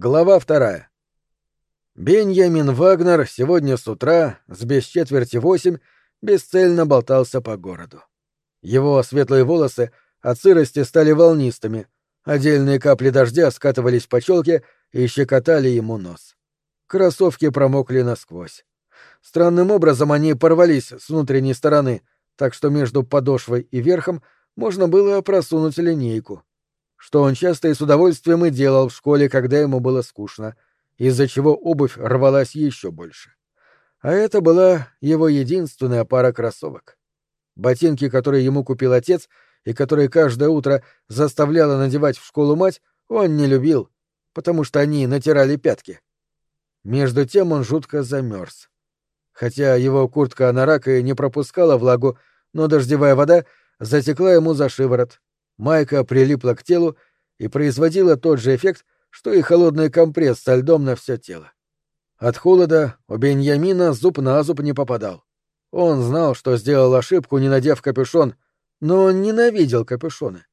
Глава вторая. Беньямин Вагнер сегодня с утра, с без четверти восемь, бесцельно болтался по городу. Его светлые волосы от сырости стали волнистыми, отдельные капли дождя скатывались по челке и щекотали ему нос. Кроссовки промокли насквозь. Странным образом они порвались с внутренней стороны, так что между подошвой и верхом можно было просунуть линейку что он часто и с удовольствием и делал в школе, когда ему было скучно, из-за чего обувь рвалась еще больше. А это была его единственная пара кроссовок. Ботинки, которые ему купил отец и которые каждое утро заставляла надевать в школу мать, он не любил, потому что они натирали пятки. Между тем он жутко замерз. Хотя его куртка анарака не пропускала влагу, но дождевая вода затекла ему за шиворот, Майка прилипла к телу и производила тот же эффект, что и холодный компресс со льдом на все тело. От холода у Беньямина зуб на зуб не попадал. Он знал, что сделал ошибку, не надев капюшон, но он ненавидел капюшоны.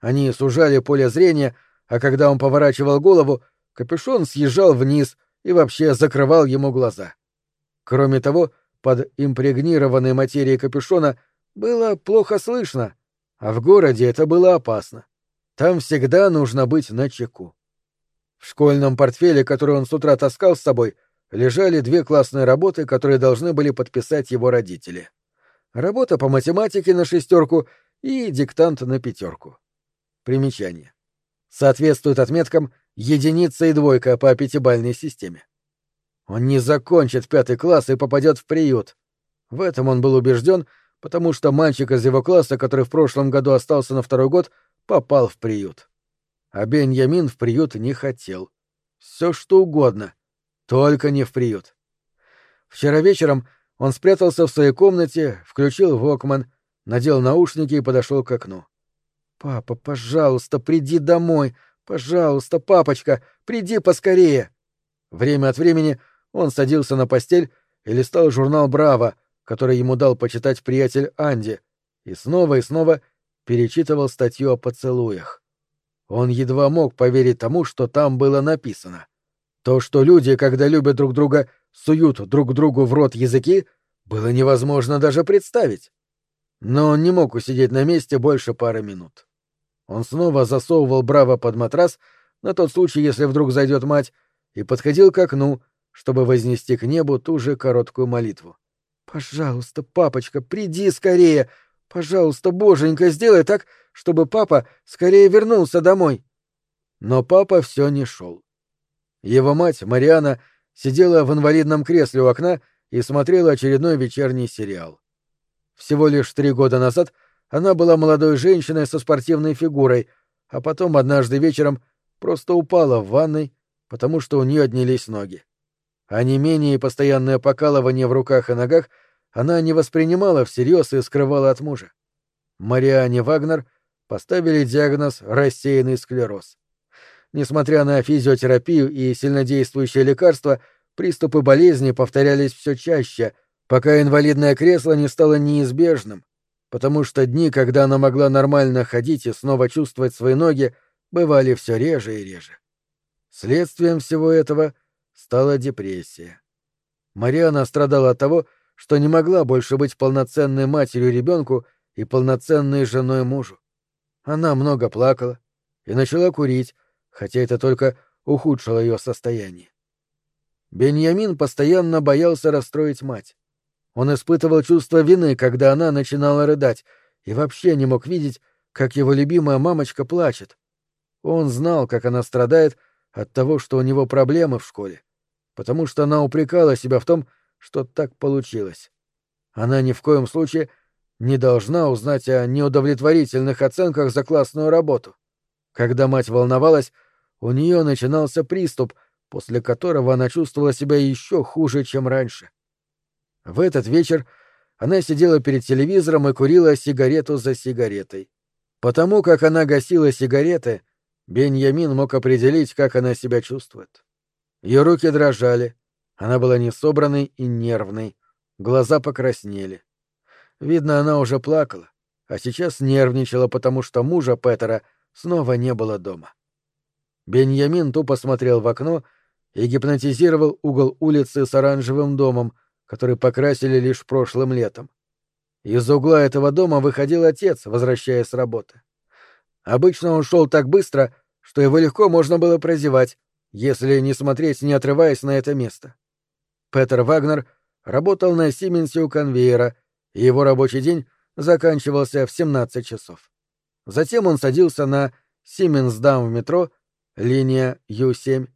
Они сужали поле зрения, а когда он поворачивал голову, капюшон съезжал вниз и вообще закрывал ему глаза. Кроме того, под импрегнированной материей капюшона было плохо слышно, а в городе это было опасно. Там всегда нужно быть начеку. В школьном портфеле, который он с утра таскал с собой, лежали две классные работы, которые должны были подписать его родители. Работа по математике на шестерку и диктант на пятерку. Примечание. Соответствует отметкам единица и двойка по пятибальной системе. Он не закончит пятый класс и попадет в приют. В этом он был убежден, потому что мальчик из его класса, который в прошлом году остался на второй год, попал в приют. А Беньямин в приют не хотел. Все что угодно, только не в приют. Вчера вечером он спрятался в своей комнате, включил Вокман, надел наушники и подошел к окну. «Папа, пожалуйста, приди домой! Пожалуйста, папочка, приди поскорее!» Время от времени он садился на постель и листал журнал «Браво», который ему дал почитать приятель Анди, и снова и снова перечитывал статью о поцелуях. Он едва мог поверить тому, что там было написано. То, что люди, когда любят друг друга, суют друг другу в рот языки, было невозможно даже представить. Но он не мог усидеть на месте больше пары минут. Он снова засовывал Браво под матрас, на тот случай, если вдруг зайдет мать, и подходил к окну, чтобы вознести к небу ту же короткую молитву. «Пожалуйста, папочка, приди скорее! Пожалуйста, боженька, сделай так, чтобы папа скорее вернулся домой!» Но папа все не шел. Его мать, Мариана, сидела в инвалидном кресле у окна и смотрела очередной вечерний сериал. Всего лишь три года назад она была молодой женщиной со спортивной фигурой, а потом однажды вечером просто упала в ванной, потому что у нее отнялись ноги а не менее постоянное покалывание в руках и ногах она не воспринимала всерьез и скрывала от мужа. Мариане Вагнер поставили диагноз «рассеянный склероз». Несмотря на физиотерапию и сильнодействующие лекарства, приступы болезни повторялись все чаще, пока инвалидное кресло не стало неизбежным, потому что дни, когда она могла нормально ходить и снова чувствовать свои ноги, бывали все реже и реже. Следствием всего этого стала депрессия. Мариана страдала от того, что не могла больше быть полноценной матерью ребенку и полноценной женой мужу. Она много плакала и начала курить, хотя это только ухудшило ее состояние. Беньямин постоянно боялся расстроить мать. Он испытывал чувство вины, когда она начинала рыдать, и вообще не мог видеть, как его любимая мамочка плачет. Он знал, как она страдает от того, что у него проблемы в школе потому что она упрекала себя в том, что так получилось. Она ни в коем случае не должна узнать о неудовлетворительных оценках за классную работу. Когда мать волновалась, у нее начинался приступ, после которого она чувствовала себя еще хуже, чем раньше. В этот вечер она сидела перед телевизором и курила сигарету за сигаретой. Потому как она гасила сигареты, Беньямин мог определить, как она себя чувствует. Ее руки дрожали, она была несобранной и нервной, глаза покраснели. Видно, она уже плакала, а сейчас нервничала, потому что мужа Петера снова не было дома. Беньямин тупо смотрел в окно и гипнотизировал угол улицы с оранжевым домом, который покрасили лишь прошлым летом. Из угла этого дома выходил отец, возвращаясь с работы. Обычно он шел так быстро, что его легко можно было прозевать, если не смотреть, не отрываясь на это место. Петер Вагнер работал на Сименсе у конвейера, и его рабочий день заканчивался в 17 часов. Затем он садился на Сименсдам в метро, линия Ю-7,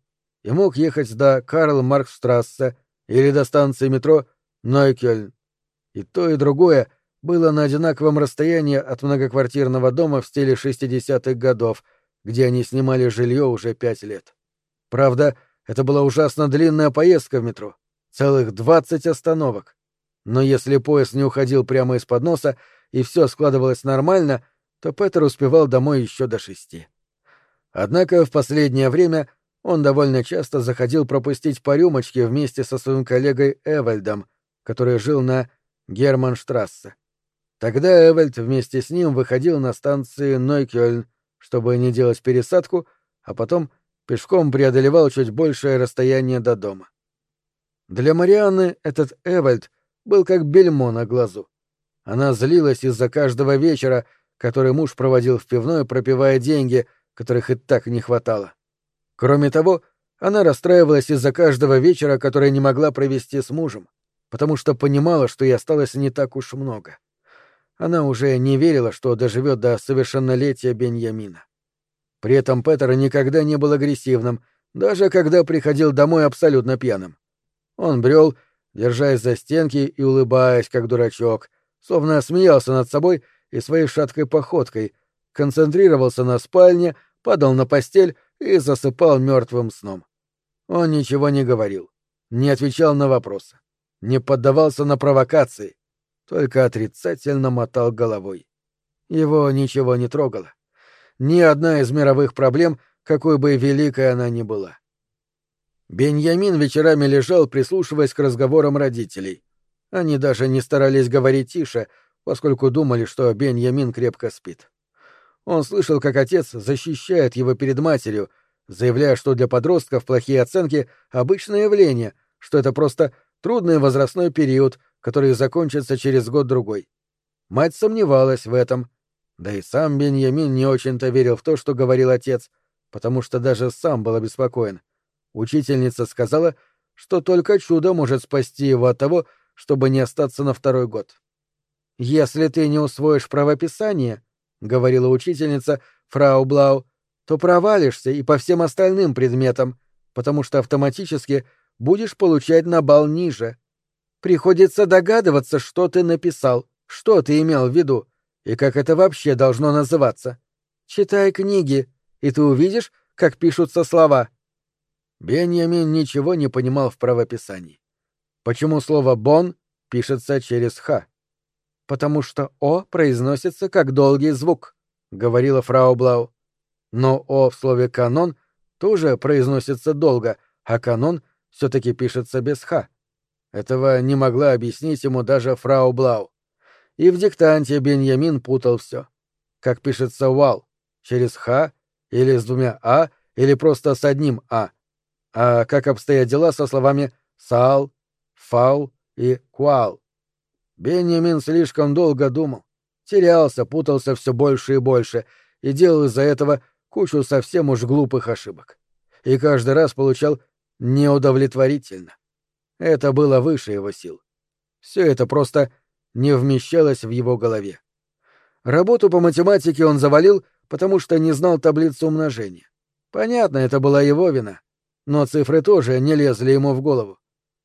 и мог ехать до Карл Маркстрассе или до станции метро Нойкёльн. И то, и другое было на одинаковом расстоянии от многоквартирного дома в стиле 60-х годов, где они снимали жилье уже пять лет. Правда, это была ужасно длинная поездка в метро. Целых двадцать остановок. Но если поезд не уходил прямо из-под носа и все складывалось нормально, то Петер успевал домой еще до шести. Однако в последнее время он довольно часто заходил пропустить по рюмочке вместе со своим коллегой Эвальдом, который жил на Германштрассе. Тогда Эвальд вместе с ним выходил на станции Нойкёльн, чтобы не делать пересадку, а потом пешком преодолевал чуть большее расстояние до дома. Для Марианны этот Эвальд был как бельмо на глазу. Она злилась из-за каждого вечера, который муж проводил в пивной, пропивая деньги — которых и так не хватало. Кроме того, она расстраивалась из-за каждого вечера, который не могла провести с мужем, потому что понимала, что ей осталось не так уж много. Она уже не верила, что доживет до совершеннолетия Беньямина. При этом Петер никогда не был агрессивным, даже когда приходил домой абсолютно пьяным. Он брел, держась за стенки и улыбаясь, как дурачок, словно смеялся над собой и своей шаткой походкой, концентрировался на спальне, падал на постель и засыпал мертвым сном. Он ничего не говорил, не отвечал на вопросы, не поддавался на провокации, только отрицательно мотал головой. Его ничего не трогало. Ни одна из мировых проблем, какой бы великой она ни была. Беньямин вечерами лежал, прислушиваясь к разговорам родителей. Они даже не старались говорить тише, поскольку думали, что Беньямин крепко спит. Он слышал, как отец защищает его перед матерью, заявляя, что для подростков плохие оценки — обычное явление, что это просто трудный возрастной период, который закончится через год-другой. Мать сомневалась в этом. Да и сам Беньямин не очень-то верил в то, что говорил отец, потому что даже сам был обеспокоен. Учительница сказала, что только чудо может спасти его от того, чтобы не остаться на второй год. «Если ты не усвоишь правописание», говорила учительница фрау Блау, то провалишься и по всем остальным предметам, потому что автоматически будешь получать на бал ниже. Приходится догадываться, что ты написал, что ты имел в виду и как это вообще должно называться. Читай книги, и ты увидишь, как пишутся слова. Беньямин ничего не понимал в правописании. Почему слово «бон» пишется через «х»? потому что «о» произносится как долгий звук», — говорила фрау Блау. Но «о» в слове «канон» тоже произносится долго, а «канон» все-таки пишется без «х». Этого не могла объяснить ему даже фрау Блау. И в диктанте Беньямин путал все. Как пишется «вал» через «х» или с двумя «а» или просто с одним «а». А как обстоят дела со словами «сал», «фау» и «куал». Бенjamin слишком долго думал, терялся, путался все больше и больше и делал из-за этого кучу совсем уж глупых ошибок. И каждый раз получал неудовлетворительно. Это было выше его сил. Все это просто не вмещалось в его голове. Работу по математике он завалил, потому что не знал таблицу умножения. Понятно, это была его вина, но цифры тоже не лезли ему в голову.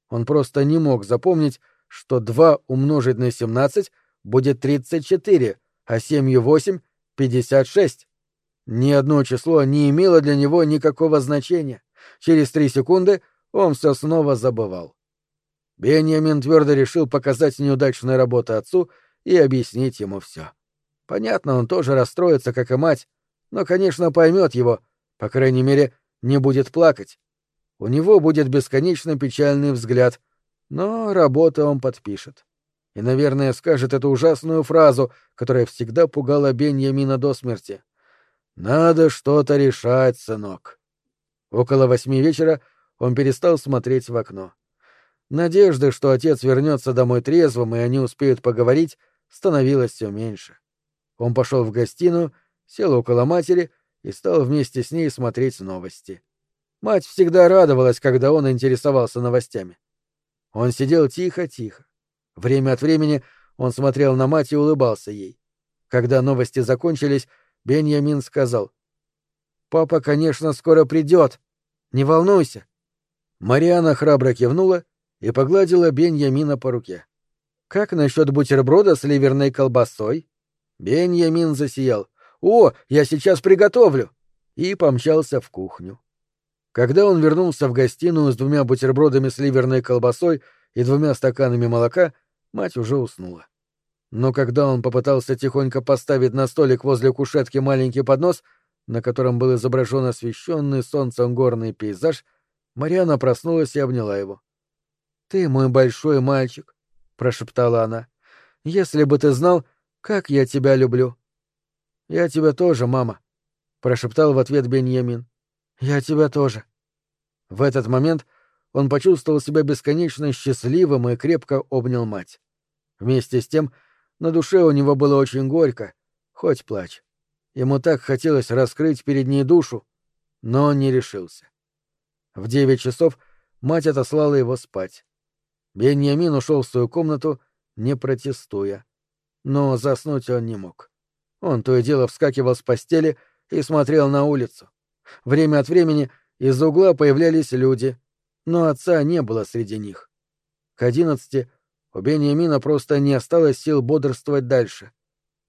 Он просто не мог запомнить, что 2 умножить на 17 будет 34, а 7 и 8 — 56. Ни одно число не имело для него никакого значения. Через три секунды он все снова забывал. Бенjamin твердо решил показать неудачную работу отцу и объяснить ему все. Понятно, он тоже расстроится, как и мать, но, конечно, поймет его, по крайней мере, не будет плакать. У него будет бесконечно печальный взгляд, но работу он подпишет. И, наверное, скажет эту ужасную фразу, которая всегда пугала Беньямина до смерти. «Надо что-то решать, сынок. Около восьми вечера он перестал смотреть в окно. Надежды, что отец вернется домой трезвым и они успеют поговорить, становилось все меньше. Он пошел в гостиную, сел около матери и стал вместе с ней смотреть новости. Мать всегда радовалась, когда он интересовался новостями. Он сидел тихо-тихо. Время от времени он смотрел на мать и улыбался ей. Когда новости закончились, Беньямин сказал. «Папа, конечно, скоро придет. Не волнуйся». Мариана храбро кивнула и погладила Беньямина по руке. «Как насчет бутерброда с ливерной колбасой?» Беньямин засиял. «О, я сейчас приготовлю!» и помчался в кухню. Когда он вернулся в гостиную с двумя бутербродами с ливерной колбасой и двумя стаканами молока, мать уже уснула. Но когда он попытался тихонько поставить на столик возле кушетки маленький поднос, на котором был изображен освещенный солнцем горный пейзаж, Мариана проснулась и обняла его. «Ты мой большой мальчик», — прошептала она. «Если бы ты знал, как я тебя люблю». «Я тебя тоже, мама», — прошептал в ответ Беньямин. «Я тебя тоже». В этот момент он почувствовал себя бесконечно счастливым и крепко обнял мать. Вместе с тем на душе у него было очень горько, хоть плачь. Ему так хотелось раскрыть перед ней душу, но он не решился. В девять часов мать отослала его спать. Беньямин ушел в свою комнату, не протестуя. Но заснуть он не мог. Он то и дело вскакивал с постели и смотрел на улицу. Время от времени из угла появлялись люди, но отца не было среди них. К одиннадцати у Беньямина просто не осталось сил бодрствовать дальше.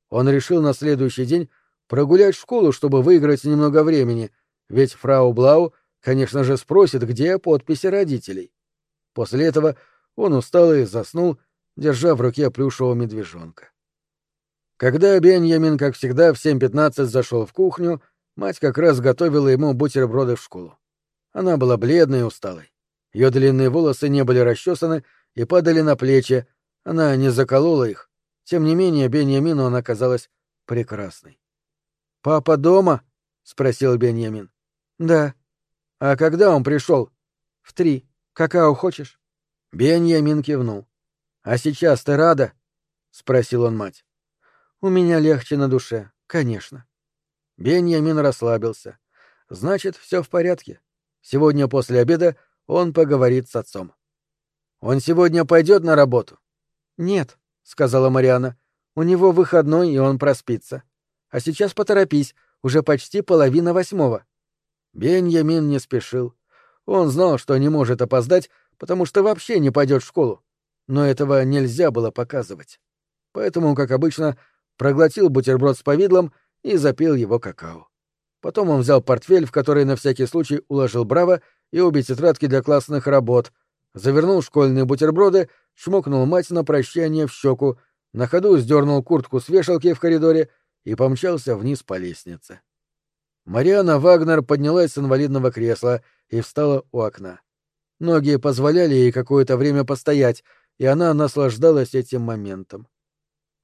Он решил на следующий день прогулять школу, чтобы выиграть немного времени, ведь фрау Блау, конечно же, спросит, где подписи родителей. После этого он устал и заснул, держа в руке плюшевого медвежонка. Когда Беньямин, как всегда, в 7.15 зашел в кухню, мать как раз готовила ему бутерброды в школу. Она была бледной и усталой. Ее длинные волосы не были расчесаны и падали на плечи, она не заколола их. Тем не менее, Беньямину она казалась прекрасной. «Папа дома?» — спросил Беньямин. «Да». «А когда он пришел?» «В три. Какао хочешь?» Беньямин кивнул. «А сейчас ты рада?» — спросил он мать. «У меня легче на душе, конечно». Беньямин расслабился. «Значит, все в порядке. Сегодня после обеда он поговорит с отцом». «Он сегодня пойдет на работу?» «Нет», — сказала Мариана. «У него выходной, и он проспится. А сейчас поторопись, уже почти половина восьмого». Беньямин не спешил. Он знал, что не может опоздать, потому что вообще не пойдет в школу. Но этого нельзя было показывать. Поэтому, как обычно, проглотил бутерброд с повидлом и запил его какао. Потом он взял портфель, в который на всякий случай уложил браво и обе тетрадки для классных работ, завернул школьные бутерброды, чмокнул мать на прощание в щеку, на ходу сдернул куртку с вешалки в коридоре и помчался вниз по лестнице. Мариана Вагнер поднялась с инвалидного кресла и встала у окна. Ноги позволяли ей какое-то время постоять, и она наслаждалась этим моментом.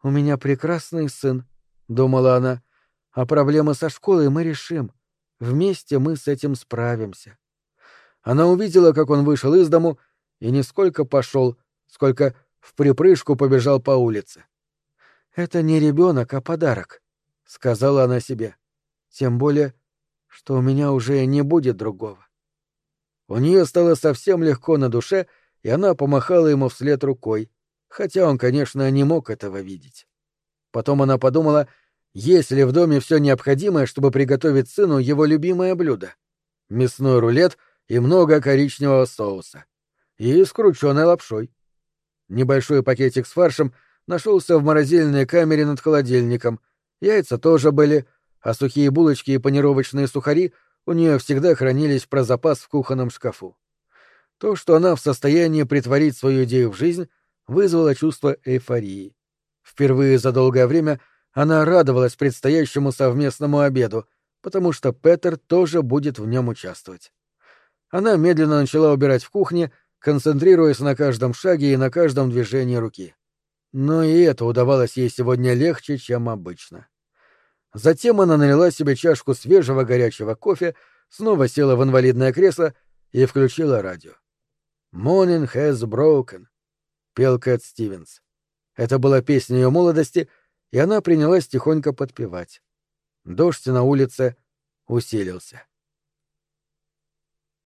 «У меня прекрасный сын», — думала она, — «а проблемы со школой мы решим. Вместе мы с этим справимся». Она увидела, как он вышел из дому, и не сколько пошел, сколько в припрыжку побежал по улице. «Это не ребенок, а подарок», — сказала она себе. «Тем более, что у меня уже не будет другого». У нее стало совсем легко на душе, и она помахала ему вслед рукой, хотя он, конечно, не мог этого видеть. Потом она подумала, есть ли в доме все необходимое, чтобы приготовить сыну его любимое блюдо — мясной рулет и много коричневого соуса. И с крученой лапшой. Небольшой пакетик с фаршем нашелся в морозильной камере над холодильником, яйца тоже были, а сухие булочки и панировочные сухари — у нее всегда хранились про запас в кухонном шкафу. То, что она в состоянии притворить свою идею в жизнь, вызвало чувство эйфории. Впервые за долгое время она радовалась предстоящему совместному обеду, потому что Петер тоже будет в нем участвовать. Она медленно начала убирать в кухне, концентрируясь на каждом шаге и на каждом движении руки. Но и это удавалось ей сегодня легче, чем обычно. Затем она налила себе чашку свежего горячего кофе, снова села в инвалидное кресло и включила радио. «Morning has broken», — пел Кэт Стивенс. Это была песня ее молодости, и она принялась тихонько подпевать. Дождь на улице усилился.